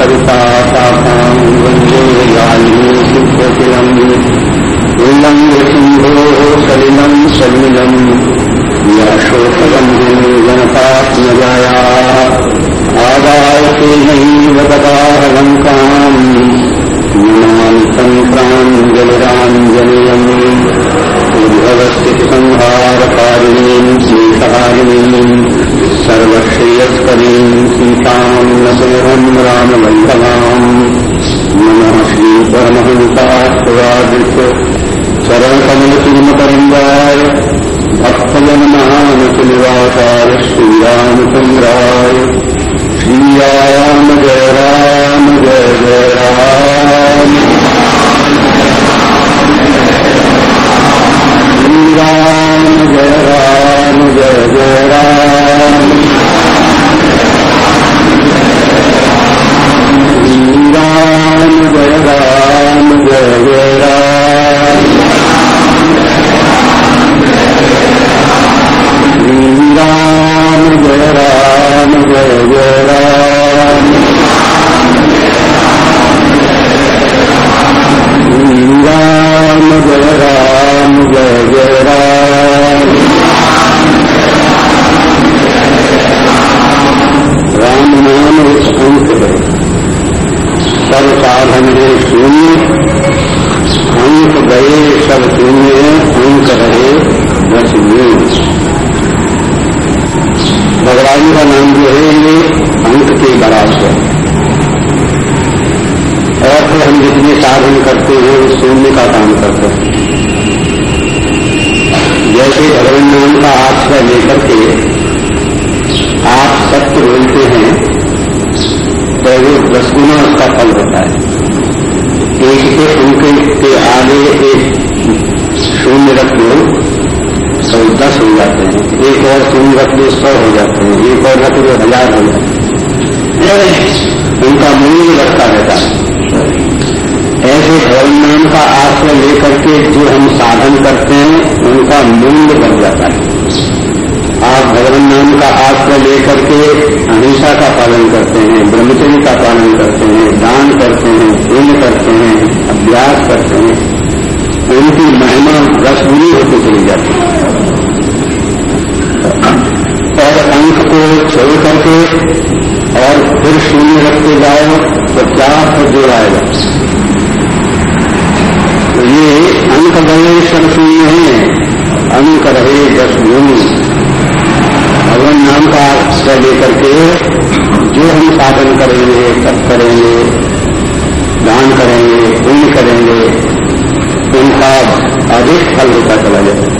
कविता तासाम् वंदे गायिनी सिद्धतिलम् उल्लङ्घ्य सिन्धोः सलिलम् सलिलम् यशोकबन्धिनी जनतात्मजायाः आदाय तेनैव ददाहलङ्काम् न्यूनान् सङ्क्राञ्जलिराञ्जलियम् उद्भवस्थितिसंहारकारिणीम् स्नेहहारिणीम् सर्वश्रेयस्करीम्, सीताम् नसोहम् रामवल्लभाम्। नमः श्रीपरमहंसास्वादित्य चरणकमलचिन्मकरङ्गाय भक्तजनमानसनिवासाय श्रीरामचन्द्राय श्रीराम जय राम जय जय राम श्रीराम जय राम जय जय राम श्रीराम जय राम जय जय राम श्रीराम जय राम जय जय राम श्रीराम जय राम जय जय राम राम नाम एक अंक है सर्व साधन है शून्य अंक गए सब शून्य अंक रहे बस यूँ भगवान का नाम जो है ये अंक के बराबर है और फिर हम जितने साधन करते हैं वो शून्य का काम करते हैं जैसे भगवान नाम का आश्रय लेकर के आप सत्य बोलते हैं तो वो दस गुना उसका फल होता है एक के उनके के आगे एक शून्य रख दो तो दस हो जाते हैं। एक और शून्य रख दो सौ हो जाते हैं। एक और रख दो हज़ार हो जाते हैं। उनका मूल्य बढ़ता रहता है। ऐसे भगवान नाम का आश्रय लेकर के जो हम साधन करते हैं, उनका मूल्य बढ़ जाता है। आप भगवान नाम का आश्रय लेकर के अहिंसा का पालन करते हैं, ब्रह्मचर्य का पालन करते हैं, दान करते हैं, पुण्य करते हैं, अभ्यास करते हैं उनकी महिमा रसगुनी होती चली जाती है। और अंक को छोड़ करके और फिर शून्य रखते जाओ तो क्या फिर जोड़ाएगा तो ये अंक गए सब शून्य है, अंक रहे दस भूमि भगवान नाम का आश्रय लेकर के जो हम साधन करेंगे, तप करेंगे, दान करेंगे, पुण्य करेंगे, उनका अधिक फल होता चला जाए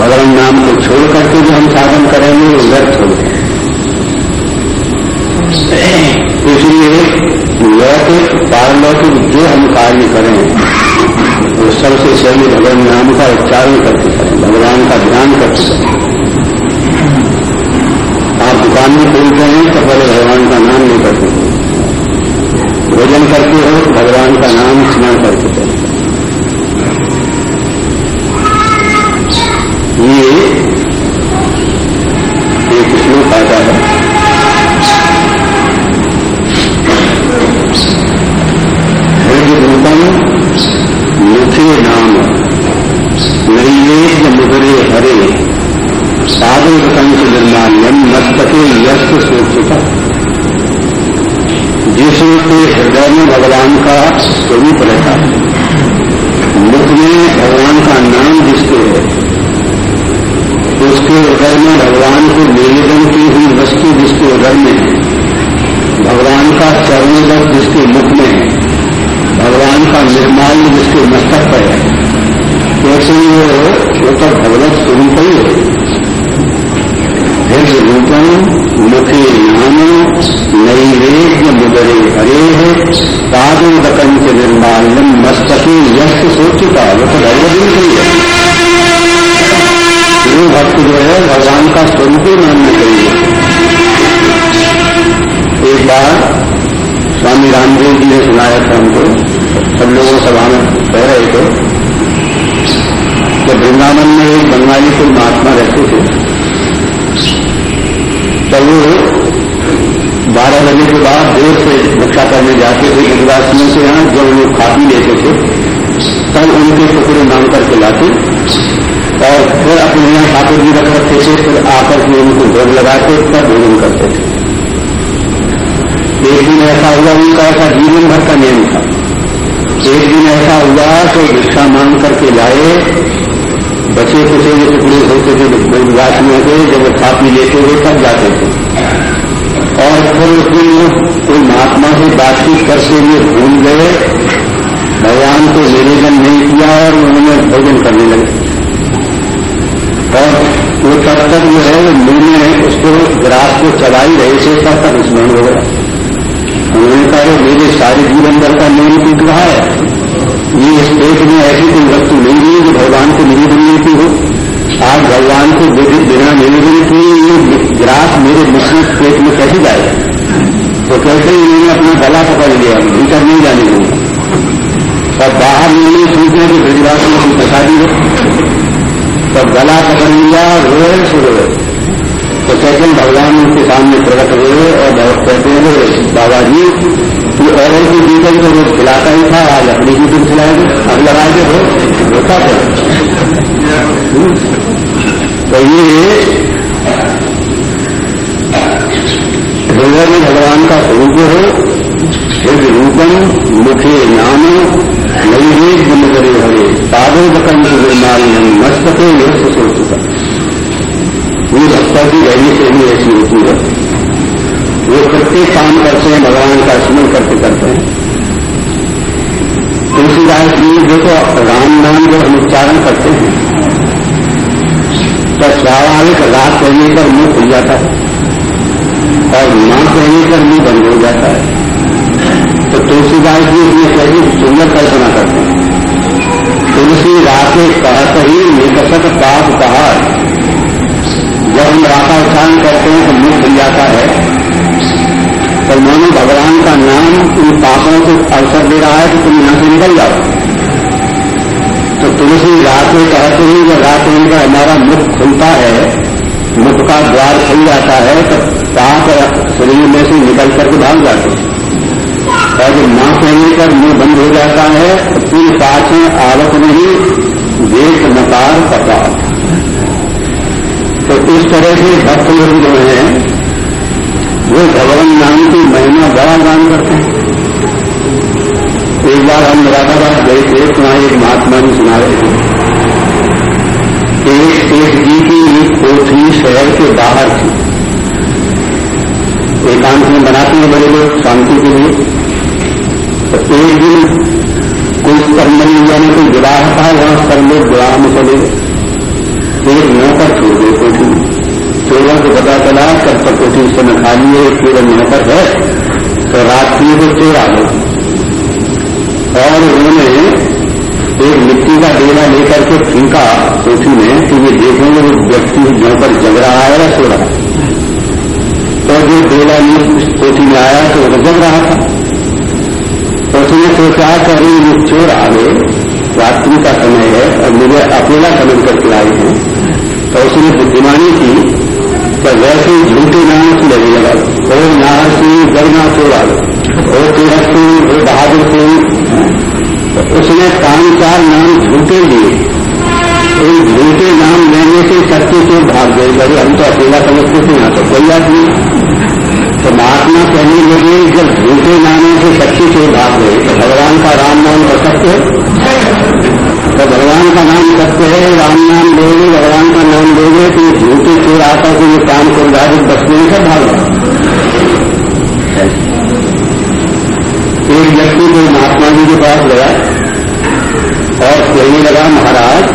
भगवान नाम को छोड़ करके जो हम साधन करेंगे, वो व्यर्थ हो इसलिए लौकिक, पारलौकिक जो हम कार्य करें, वो सबसे पहले भगवान नाम का उच्चारण करके करें भगवान का ध्यान करके करें आप दुकान में खोलते हैं तो पहले भगवान का नाम नहीं करते भोजन करते हो तो भगवान का नाम स्मरण करते करें ये एक श्लोक आता है। हृदरूपम मुखे नाम नैवेद्य मुदरे हरे। साधु कंस निर्माल्यम मस्तके यस्त सोचता जिसके हृदय में भगवान का स्वरूप रहता है मुख में भगवान का नाम जिसके है उसके हृदय में भगवान को निवेदन की हुई वस्तु जिसके हृदय में है भगवान का चरणोदक जिसके मुख में है भगवान का निर्माल्य जिसके मस्तक पर है कैसे वो तो भगवत स्वरूप ही है हृदय रूपम मुखे नाम नैवेद्य मुदरे हरे है पादोदकंच निर्माल्यम मस्तके यश सोचित का वो तो भगवत ही नहीं है जो भक्त जो है भगवान का स्वरूप ही मानना चाहिए एक बार स्वामी रामदेव जी ने सुनाया था हमको सब लोगों सभा में कह रहे थे कि वृंदावन में एक बंगाली कोई महात्मा रहते थे तो वो बारह बजे के बाद देर से रक्षा करने जाते थे गिरवासियों से यहाँ जब वो खा पी लेते थे, तब उनके टुकड़े मांग करके लाते। और फिर अपने यहाँ ठाकुर जी रख रखते थे, फिर आकर के उनको भोग लगाते, तब भोजन करते थे। एक दिन ऐसा हुआ, उनका ऐसा जीवन भर का नियम था। एक दिन ऐसा हुआ तो भिक्षा मांग करके लाए बचे कुचे जो टुकड़े होते थे गिरवासियों के जब खा पी लेते हुए तब जाते थे। और फिर उसमें कोई महात्मा से बातचीत करते हुए भूल गए। भगवान को निवेदन नहीं किया और उन्होंने भोजन करने लगे। और वो तब तक जो है, वो मुँह में उसको ग्रास को चला ही रहे थे, तब तक स्मरण हो गया। उन्होंने कहा मेरे सारे जीवन भर का नियम टूट रहा है? ये इस में ऐसी कोई वस्तु नहीं हुई जो भगवान को निवेदन की हो। आज भगवान को बिना निवेदन किए ये ग्रास मेरे मुस्लिम पेट में कैसे जाए? तो कैसे इन्होंने अपना गला पकड़ लिया, भीतर नहीं जाने देंगे। और बाहर इन्होंने सूचना कि ब्रजवास में कुछ बता दी तो गला पकड़ लिया रोए, से तो कहते हैं, भगवान उनके सामने प्रकट हुए और कहते हैं बाबा जी ये औरों की तो रोज खिलाता ही था, आज अपनी जीवन खिलाएँगे। अब लगाएँगे हो रोका था तो ये हृदय में भगवान का स्वरूप हो, एक रूपम मुखे नाम नैवेद गुण करे हरे। पादोदकम निर्माण मस्तके योग सोच का ये भक्ता की रहने से भी ऐसी होती है। वो प्रत्येक काम करते हैं, भगवान का स्मरण करते करते हैं। तुलसीदास जी देखो, राम नाम जो हम उच्चारण करते हैं तो स्वाभाविक रात कहने पर मुँह खुल जाता है और माँ कहने पर मुँह बंद हो जाता है। तो तुलसीदास जी इसमें कैसी सुंदर कल्पना करते हैं। तुलसी राते कहत ही निकटक पाप कहा जब हम राता उच्चारण करते हैं तो मुँह खुल जाता है। तो मानो भगवान का नाम उन पापों को अवसर दे रहा है कि तुम यहाँ से निकल जाओ। तो तुलसी रात में कहते हैं जब रात में उनका हमारा मुख खुलता है, मुख का द्वार खुल जाता है तो पाप शरीर में से निकल करके भाग जाते हैं। और जब माँ कहने पर मुँह बंद हो जाता है तो फिर पास में आवत नहीं देख नकार पता तो इस तरह से भक्त लोग जो हैं, वो भगवान नाम की महिमा बड़ा दान करते हैं। एक बार हम मुरादाबाद गए थे तो वहाँ एक महात्मा जी सुना रहे थे एक शेख जी की एक कोठी शहर के बाहर थी। एकांत में बनाते हैं बड़े लोग शांति के लिए। तो एक दिन कोई कर्मणी यानी कोई विवाह था, वहाँ सब लोग विवाह में चले एक नौकर छोड़ गए कोठी। चोरों को पता चला कब तक कोठी उस समय खाली है केवल नौकर है। तो रात की चोर आ गए और उन्होंने एक मिट्टी का डेरा लेकर के फीका कोठी में, कि ये देखेंगे वो व्यक्ति जो पर जग रहा है या सो रहा है। तो जो डेरा कोठी में आया तो वो जग रहा था। तो उसने सोचा कि ये चोर आ गए। रात्रि का समय है और मुझे अकेला समझ करके आए हैं। तो उसने बुद्धिमानी की तो वैसे झूठे नाम से लगे लगा ओ नाहर सिंह गरना चोर ओ तीरथ सिंह ओ बहादुर सिंह उसने पाँच चार नाम झूठे लिए। उन झूठे नाम लेने से सत्य से भाग गए। बड़े हम तो अकेला समझते थे, यहाँ तो कोई बात नहीं। तो महात्मा कहने लगे, जब झूठे नामों से सच्चे से भाग गए तो भगवान का राम नाम कर सकते तो भगवान का नाम सत्य है, राम नाम लोगे भगवान का नाम लोगे तो झूठे चोर आता को ये काम को बस नहीं से भाग एक व्यक्ति को महात्मा जी के पास गया और कहने लगा, महाराज,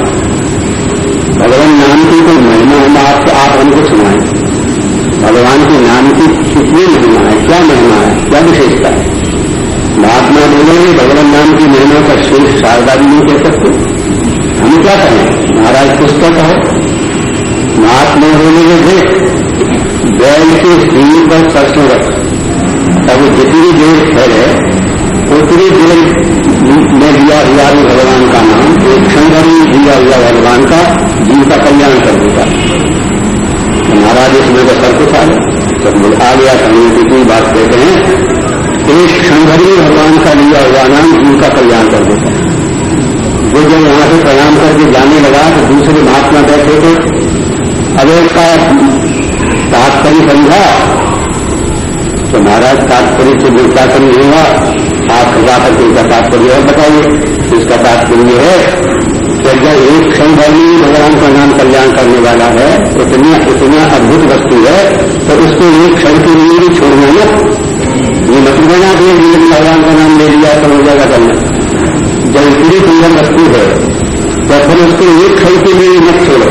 भगवान नाम की कोई महिमा हम आपको आप हमको सुनाए। भगवान के नाम की कितनी महिमा है, क्या महिमा है, क्या विशेषता है? महात्मा बोले भगवान नाम की महिमा का श्रेष्ठ शारदा भी नहीं कह सकते हम क्या कहें? महाराज पुस्तक है। महात्मा के देख, बैल के स्त्री पर सरसों रख। अब जितनी देर ठहरे उतनी देर में दिया हुआ भगवान का नाम, एक क्षण भर दिया हुआ भगवान का जीव का कल्याण कर देगा। तो महाराज इसमें का सर कुछ आ गया। सब आ गया कहीं कितनी बात कहते हैं। एक क्षण भर में भगवान का लिया हुआ नाम जीव का कल्याण कर देता है वो जब यहाँ से प्रणाम करके जाने लगा तो दूसरे महात्मा बैठे थे। अब का तात्पर्य समझा तो महाराज, तात्पर्य से जो क्या कमी होगा आप सजा करके इसका तात्पर्य है बताइए। इसका तात्पर्य है कि जब एक क्षण भर भगवान का नाम कल्याण करने वाला है, इतनी, इतना अद्भुत वस्तु है तो उसको एक क्षण के लिए भी छोड़ना ना ये मत लेना कि भगवान का नाम ले लिया तो हो जाएगा करना जब इतनी सुंदर वस्तु है तो फिर उसको एक क्षण के लिए मत छोड़ो।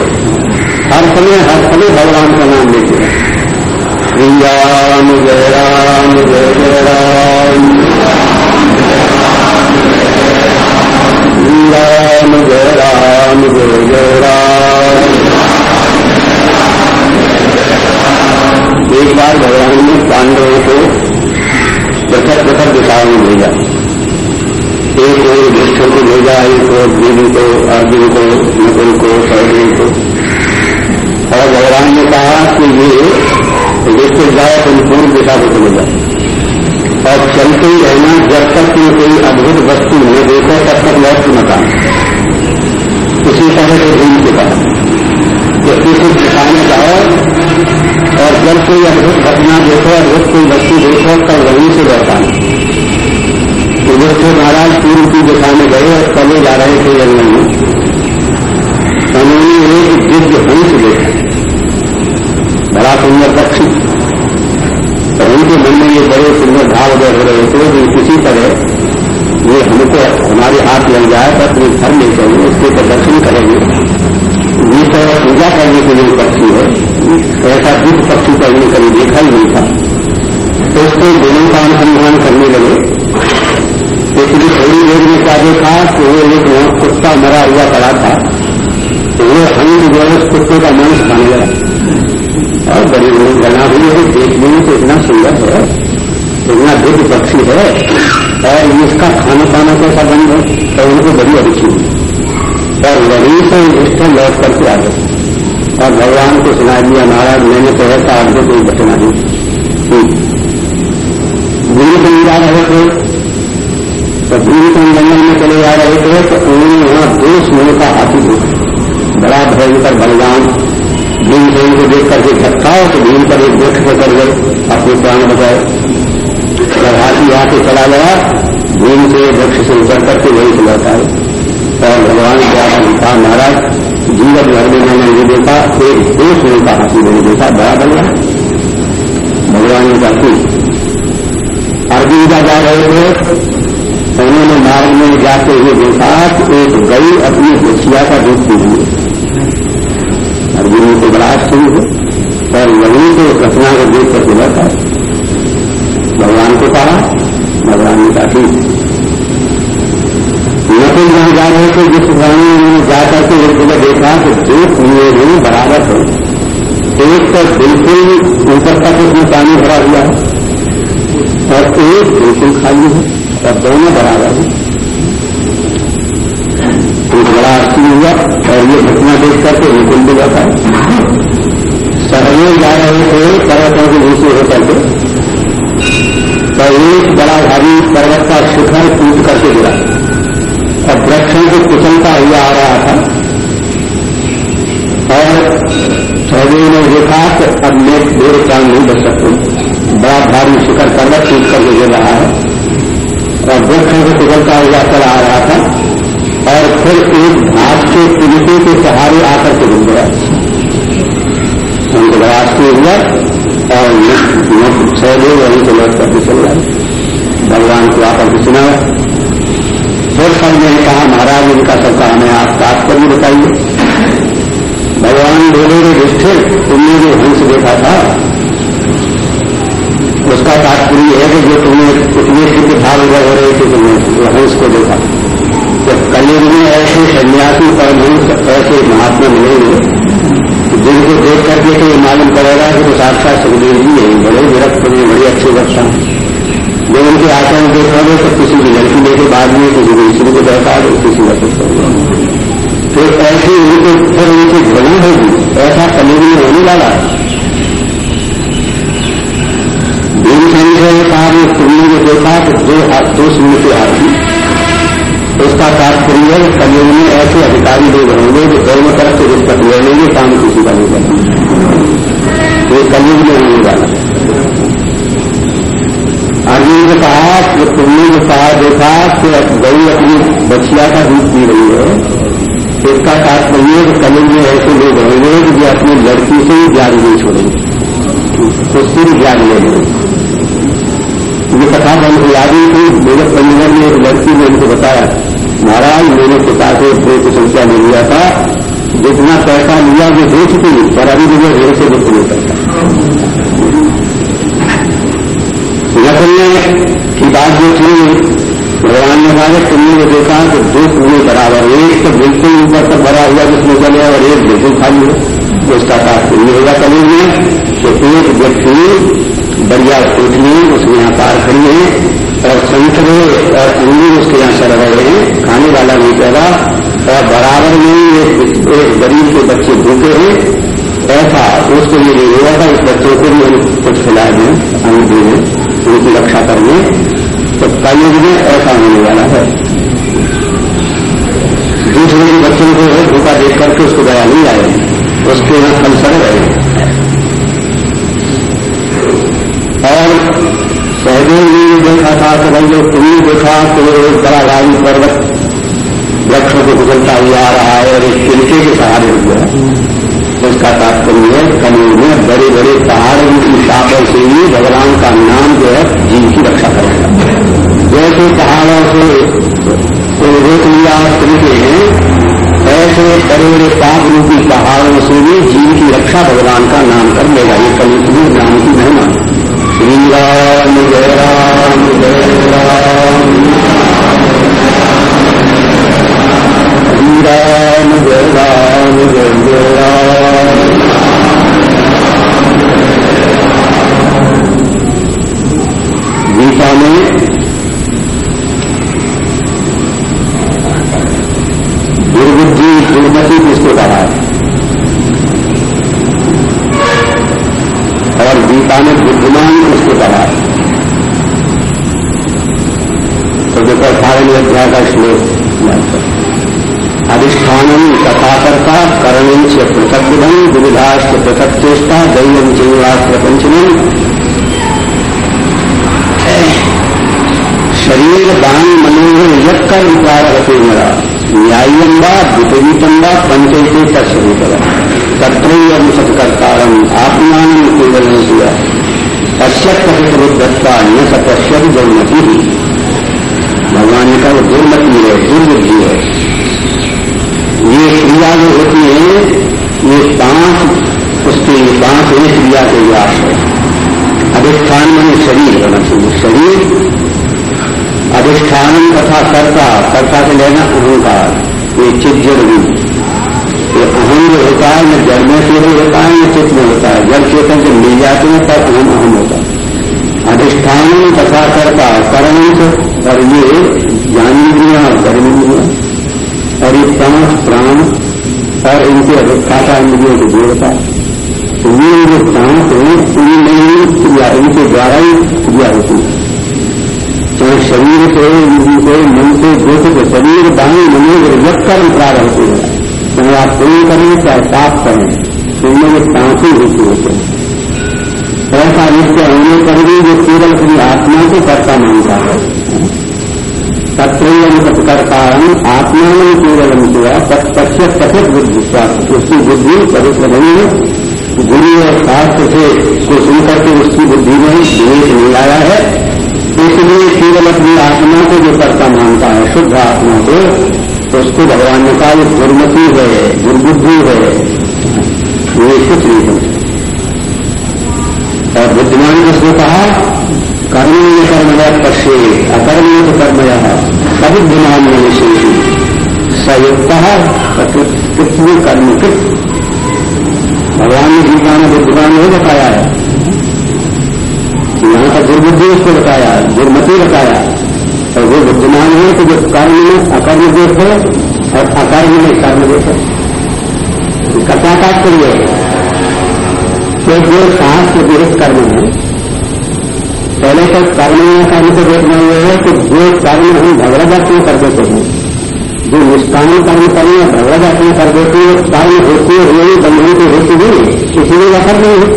हर समय हर समय भगवान का नाम लेते हैं श्री राम जय राम जय एक बार भगवान ने पांडवों को पृथक पृथक दिशाओं में भेजा को भेजा एक और को अर्जुन को नकुल को सहदेव को और भगवान ने कहा कि ये जिससे जाए तुम पूर्व दिशा को चले जाए और चलते ही रहना, जब तक तुम कोई अद्भुत वस्तु न देखो, तब तक लौट मकान इसी तरह से भूमि के जब किसी दिशा में जाओ, और जब कोई अद्भुत घटना देखो, अद्भुत कोई वस्तु देखो, तब वहीं से लौटाना से महाराज पूर्व की दिशा में गए और चले जा रहे थे जंगल में उन्होंने एक दिव्य हंस देखा। बड़ा सुंदर पक्षी तो उनके मन में ये बड़े सुंदर भाव उदय हो रहे थे कि किसी तरह ये हमको हमारे हाथ लग जाए तो अपने घर ले चलेंगे उसके प्रदर्शन करेंगे। ये तो पूजा करने के लिए पक्षी है। ऐसा दिव्य पक्षी का इन्हें कभी देखा ही नहीं था। तो उसके गुणों का अनुसंधान करने लगे। इसलिए थोड़ी देर में क्या देखा कि वो एक कुत्ता मरा हुआ पड़ा था। तो वो हंस जो है उस कुत्ते का मांस बन गया। और बड़ी बड़ी बना हुई है। देखने में तो इतना सुंदर है, इतना दिव्य पक्षी है, और इसका खाना पाना कैसा बन गया तो उनको बड़ी हुई और वहीं से रिश्ते लौट करके आ गए। और भगवान को सुना दिया, महाराज, मैंने तो ऐसा आपको कोई बचना नहीं। गुरु को जा रहे थे। तो भूमि को जंगल में चले जा रहे थे तो उन्होंने वहाँ दो सिंह का हाथी देखा बड़ा भयंकर बलवान भीम सिंह को देख करके झटका तो भीम पर एक वृक्ष से कर गए, अपने प्राण बचाए हाथी यहाँ से चला गया भीम से वृक्ष से उतर करके वही से लौटा और भगवान के आप कहा महाराज जीवन भर में मैंने ये देखा, एक दो सिंह का हाथी मैंने देखा, बड़ा बलवान भगवान ने कहा अर्जुन जा रहे थे उन्होंने मार्ग में जाते हुए देखा कि एक गई अपनी बछिया का दूध पी लिए अर्जुन को बड़ा आश्चर्य है और वहीं से घटना को देख करके बैठा भगवान को कहा भगवान ने कहा, ठीक नकुल जहाँ जा रहे थे जिस प्राणी उन्होंने जाकर के एक जगह देखा कि दो कुएँ भी बराबर थे एक तो बिल्कुल ऊपर तक उसमें पानी भरा हुआ है, और एक बिल्कुल खाली है, और दोनों बराबर हैं। एक बड़ा आश्चर्य हुआ और ये घटना देख करके निकुल भी जाता है। सहयोग जा रहे थे पर्वतों के नीचे होकर के। तो एक बड़ा भारी पर्वत का शिखर टूट करके गिरा। और वृक्षों को कुचलता हुआ आ रहा था। और सहदेव ने देखा कि अब मैं देर काम नहीं बच सकती। बड़ा भारी शिखर पर्वत टूट करके गिर रहा है। और वृक्ष को पिघलता हुआ चला आ रहा था। और फिर एक घास के पुलिसों के सहारे आकर के गिर गया उनको बड़ा के हुआ और छह लोग वहीं से लौट करके चल गए भगवान को आकर के सुना फिर सबने कहा, महाराज, इनका सबका हमें आप तात्पर्य बताइए। भगवान बोले रे तुमने जो हंस देखा था, उसका तात्पर्य है कि जो तुम्हें इतने सिद्ध भाव हो रहे थे तुमने हंस को देखा। जब कलयुग में ऐसे सन्यासी परमहंस ऐसे महात्मा मिलेंगे जिनको देख करके तो ये मालूम पड़ेगा कि तो साक्षात सुखदेव जी है, बड़े विरक्त हैं, बड़े अच्छे वक्ता जब उनके आचरण देखोगे तो किसी की लड़की लेके बाद में किसी को स्त्री को बैठा दो किसी का कुछ तो ऐसी उनको फिर उनकी घृणा होगी, ऐसा कलेरी में होने वाला भीमसेन से कहा तुमने जो देखा तो दो दो सिंह के हाथी उसका तात्पर्य है कलयुग में ऐसे अधिकारी लोग होंगे जो दोनों तरफ़ से रिश्वत ले लेंगे काम किसी का नहीं करेंगे ये कलयुग में होने वाला अर्जुन ने कहा कि तुमने जो कहा देखा कि गई अपनी बछिया का दूध पी रही है इसका तात्पर्य है कि कलयुग में ऐसे लोग होंगे कि जो अपनी लड़की से ही ब्याज नहीं छोड़ेंगे उससे भी ब्याज ले लेंगे ये कथा हमको याद ही थी मेरे परिवार में एक लड़की ने उनको बताया महाराज मैंने पिता से प्रेत संख्या ले लिया था। जितना पैसा लिया वो दे चुकी पर अभी मुझे घर से दुख नहीं करता। नकलने की बात जो थी, भगवान ने कहा, तुमने जो देखा कि दो कुएँ बराबर एक तो बिल्कुल ऊपर तक भरा हुआ जिसमें चले और एक बिल्कुल खाली है। तो उसका तात्पर्य होगा कभी में तो एक व्यक्ति बढ़िया उठनी उसमें यहाँ पार है और संतरे और अंगूर उसके यहाँ चल रहे हैं खाने वाला नहीं पैदा। और बराबर में एक, गरीब के बच्चे भूखे हैं। ऐसा उसको ये नहीं हुआ था। इस बच्चों को भी कुछ खिला दें अन्न दे दें उनकी रक्षा करने। तो कलयुग में ऐसा होने वाला है। दूसरे दिन बच्चों को भूखा देख करके उसको दया नहीं आए उसके यहाँ फल सड़ रहे और सहदेव जी ने देखा था भाई जो तुमने देखा तो एक बड़ा राजू पर्वत वृक्ष को गुजरता हुआ आ रहा है और एक तिलके के सहारे हुआ इसका तात्पर्य है, कलयुग में बड़े बड़े पहाड़ों की शापों से ही भगवान का नाम जो है, जीव की रक्षा करेगा। जैसे पहाड़ों से रोक लिया हैं, ऐसे बड़े बड़े पाप रूपी पहाड़ों से भी जीव की रक्षा भगवान का नाम कर लेगा। ये कलयुग में नाम की महिमा। राम जय राम जय राम श्री राम जय राम जय जय राम गीता में दुर्बुद्धि दुर्मति किसको कहा है और गीता में बुद्धिमान उसको कहा तो देखो अठारहवें अध्याय का श्लोक अधिष्ठान कथाकर्ता करण से पृथक विधम विविधाश्च पृथक चेष्टा दैवम जीवास्त्र पंचम शरीर दान मनोहर यक्कर विकार होते मेरा न्यायम व विपरीतम व पंचयते तत्सरूप तत्रैव सत्कर्तारम आत्मान केवल किया पश्यत कथितरुद्धत्ता न सपश्यत दुर्मति ही भगवान का वो दुर्मति है दुर्बुद्धि है ये क्रिया जो होती है, ये पाँच उसके पाँच एक क्रिया के व्यास है। अधिष्ठान में शरीर होना चाहिए। शरीर, अधिष्ठान तथा कर्ता कर्ता से लेना अहंकार। ये चिज्जर रूप ये अहम जो होता है, न जड़ में से होता है, न चित्त में होता है। जब चेतन से मिल जाते हैं, तब अहम अहम होता है। अधिष्ठान तथा करता से और ये ज्ञानेन्द्रिया और कर्मेंद्रिया और ये पाँच प्राण, और इनके अधिष्ठाता इंद्रियों को जोड़ता तो ये जो पाँच हैं पूरी क्रिया, इनके द्वारा ही क्रिया होती है। चाहे शरीर से इंद्री से, मन से जो से, शरीर दाएँ मनोज व्यक्त कर्म प्रारंभ होते हैं। चाहे आप पुण्य करें, चाहे पाप करें इनमें ये पाँच ही होते हैं। ऐसा नित्य होने पर भी जो केवल अपनी आत्मा को कर्ता मानता है। तत्व तत्कर्ता आत्मा में केवल हुआ तत्पक्ष कथित बुद्धि उसकी बुद्धि पवित्र नहीं है। गुरु और शास्त्र से को सुनकर के उसकी बुद्धि में विवेक नहीं आया है। इसलिए केवल अपनी आत्मा को जो कर्ता मानता है, शुद्ध आत्मा को तो उसको भगवान ने कहा दुर्मति है, दुर्बुद्धि है। ये कुछ नहीं है। और बुद्धिमान किसने कहा, कर्म में कर्मया पक्षे अकर्म में तो कर्मया अभिद्यमान में विशेष संयुक्त पृथ्वी कर्मकृत भगवान ने गीता में बुद्धिमान नहीं बताया है। यहाँ का दुर्बुद्धि उसको बताया, दुर्मति बताया। और वो बुद्धिमान है कि जो कर्म में अकर्म देखो और अकर्म में कर्म देखो इसका क्या तात्पर्य है। कि जो शास्त्र विहित कर्म है, पहले तो कर्म कर्म को देखना यह है कि जो कर्म हम भगवत में कर देते हैं, जो निष्काम कर्म करें या भगवत में कर देते हैं कर्म होते हुए बंधन की होती नहीं इसलिए वह कर्म नहीं है।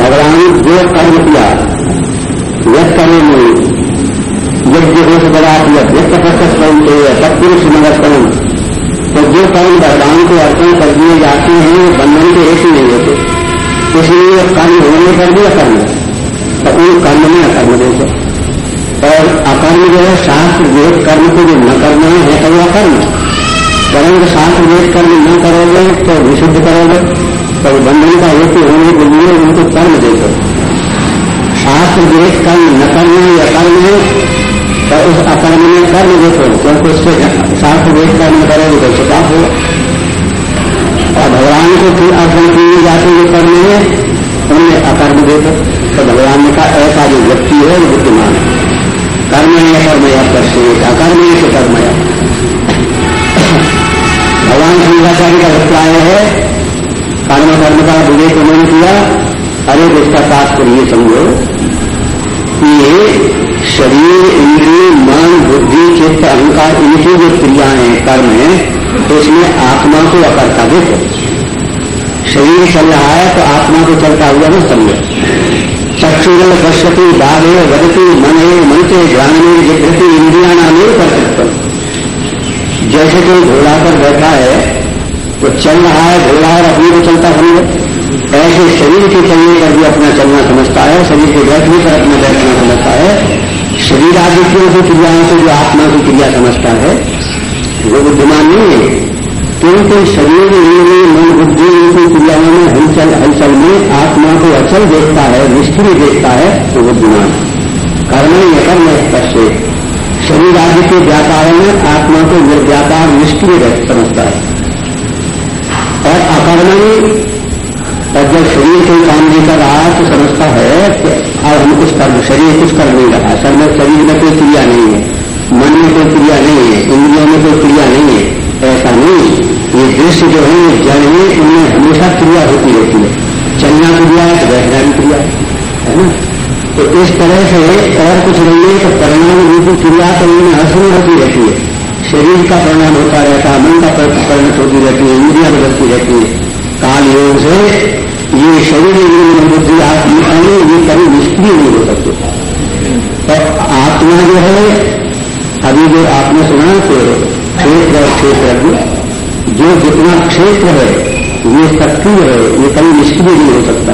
भगवान जो कर्म किया, यह कर्म नहीं यज्ञ हो बड़ा व्यक्त प्रकट स्वयं चाहिए सत्पुरुष नगरकरण तो जो कर्म भगवान को अर्पण कर दिए जाते हैं, वो बंधन के हेतु नहीं होते इसलिए कर्म होने पर भी अकर्म तो उन कर्म में अकर्म देते। और अकर्म जो है, शास्त्र वेद कर्म को जो न करना है तो वो अकर्म परंतु शास्त्र वेद कर्म न करोगे तो विशुद्ध करोगे तो बंधन का हेतु होने के लिए उनको कर्म देते। शास्त्र वेद कर्म न करना या कर्म है। तो उस अकर्म में कर्म देखो क्योंकि उससे साथ वेद कर्म करोगे तो सुपाप हो और भगवान को फिर अर्पण किए जाते हुए कर्म है उनमें अकर्म देखो तो भगवान कहा ऐसा जो व्यक्ति है वो बुद्धिमान है कर्म है कर्म कर्मया प्रश्न अकर्म है तो कर्मया भगवान शंकराचार्य का अभिप्राय है कर्म कर्म का विवेक उन्होंने किया अरे इसका तात्पर्य समझो कि शरीर, इंद्रिय, मन, बुद्धि चित्त अहंकार इनकी जो क्रियाएँ कर्म है तो इसमें आत्मा को अकर्ता देखो शरीर चल रहा है तो आत्मा को चलता हुआ ना समझो। चक्षुरल पश्यति, बाधे, वदती, मन है मन के ज्ञान में जिग्रति इंद्रिया नाम कर सकते। जैसे कोई घोड़ा पर बैठा है तो चल रहा है, घोड़ा और अपनी को चलता समझो ऐसे शरीर के चलने पर भी अपना चलना समझता है, शरीर के बैठने पर अपना बैठना समझता है। शरीर आदित्यों की क्रियाओं से जो आत्मा की क्रिया समझता है, वो बुद्धिमान नहीं है। क्योंकि शरीर इंद्रिय मन, बुद्धि इनकी क्रियाओं में हलचल हलचल में आत्मा को अचल देखता है, निष्क्रिय देखता है तो बुद्धिमान कर्म यकर्म स्पर्श शरीर आदि के व्यापार में आत्मा को निर्व्यापार, निष्क्रिय समझता है। और अकर्मणी और जब शरीर कोई काम नहीं कर रहा तो समझता है कि अब हम कुछ कर, शरीर कुछ कर नहीं रहा। सर में शरीर में कोई क्रिया नहीं है, मन में कोई क्रिया नहीं है, इंद्रियों में कोई क्रिया नहीं है। ऐसा नहीं, ये दृश्य जो है, ये जड़ है उनमें हमेशा क्रिया होती रहती है। चलना क्रिया है तो बैठना भी क्रिया है ना? तो इस तरह से और कुछ नहीं है तो परिणाम रूपी क्रिया तो उनमें हर होती रहती है। शरीर का परिणाम होता रहता है, मन का परिणत होती रहती है, इंद्रिया बदलती रहती है। काल योग से ये शरीर इंद्रिय बुद्धि आत्मा है ये कभी निष्क्रिय नहीं हो। सकते तो आत्मा जो है, अभी जो आपने सुना कि क्षेत्र और क्षेत्र जो जितना क्षेत्र है, ये सक्रिय है, ये कभी निष्क्रिय नहीं हो सकता।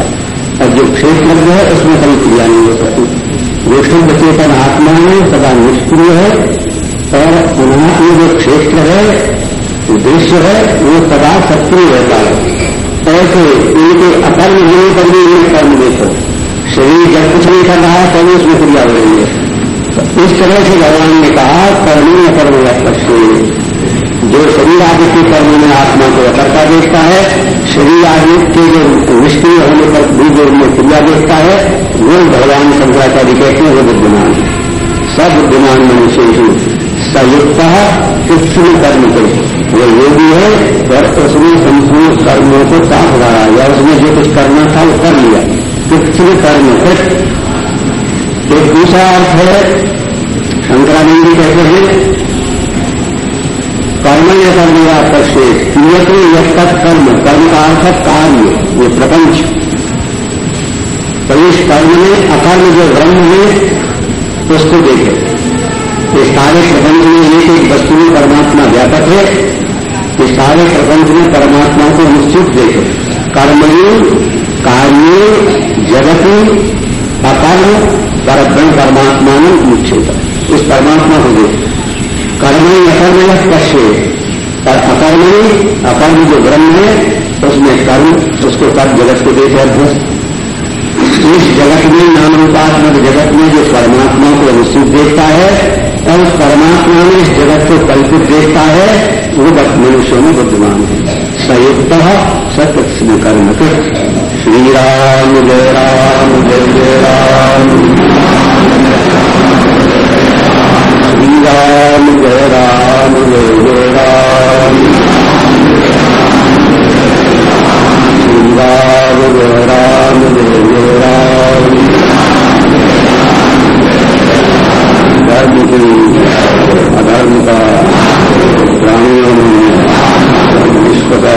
और जो क्षेत्र है, उसमें कभी क्रिया नहीं हो सकती। जो शुद्ध चेतन आत्मा है, सदा निष्क्रिय है। और अनात्म जो क्षेत्र है दृश्य है, वो सदा सक्रिय रहता है। ऐसे इनके अकर्म होने पर भी इन्हें कर्म देखो। शरीर जब कुछ नहीं कर रहा है, तभी उसमें क्रिया हो रही है। तो इस तरह से भगवान ने कहा, कर्मी अकर्म लक्ष्य जो शरीर आदि के कर्म में आत्मा को अकर्ता देखता है, शरीर आदि के जो निष्क्रिय होने पर भी जो उनमें क्रिया देखता है, वो भगवान शंकराचार्य कहते हैं, वो बुद्धिमान सब बुद्धिमान मनुष्य संयुक्त कृष्ण कर्म के। वो योगी है और उसने संपूर्ण कर्मों को साफ़ रहा या उसने जो कुछ करना था, वो कर लिया। कृष्ण कर्म कृत एक दूसरा अर्थ है, शंकरानंद जी कहते हैं, कर्म या कर्म या प्रशेष नियत यद कर्म कर्म का अर्थ है कार्य, ये प्रपंच। तो इस कर्म में, अकर्म जो ब्रह्म है उसको देखे। इस सारे प्रबंध में एक एक वस्तु में परमात्मा व्यापक है इस सारे प्रबंध में परमात्मा को निश्चित देखे। कर्मणि, कार्य, जगती अकर्म पर परमात्मा में निश्चित इस परमात्मा को देखे। कर्मणि अकर्म या कश्य और अकर्मणि, अकर्म जो ब्रह्म है, उसमें कर्म, उसको कर्म जगत को देखे अभ्यस्त इस जगत में नाम रूपात्मक जगत में जो परमात्मा को निश्चित देखता है और उस परमात्मा में इस जगत को कल्पित देखता है, वो बस मनुष्यों में बुद्धिमान है। संयुक्त सत्य कर्म श्री राम जय राम, जय जय राम। श्री राम जय राम, जय जय राम। श्री राम, जय राम जय जय राम धर्म की अधर्म का प्राणियों में निष्पता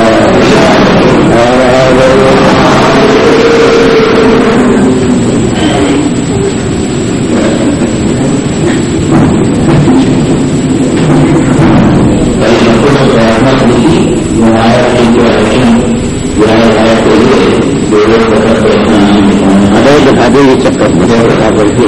अरे बता दो ये चक्कर। मुझे बता करके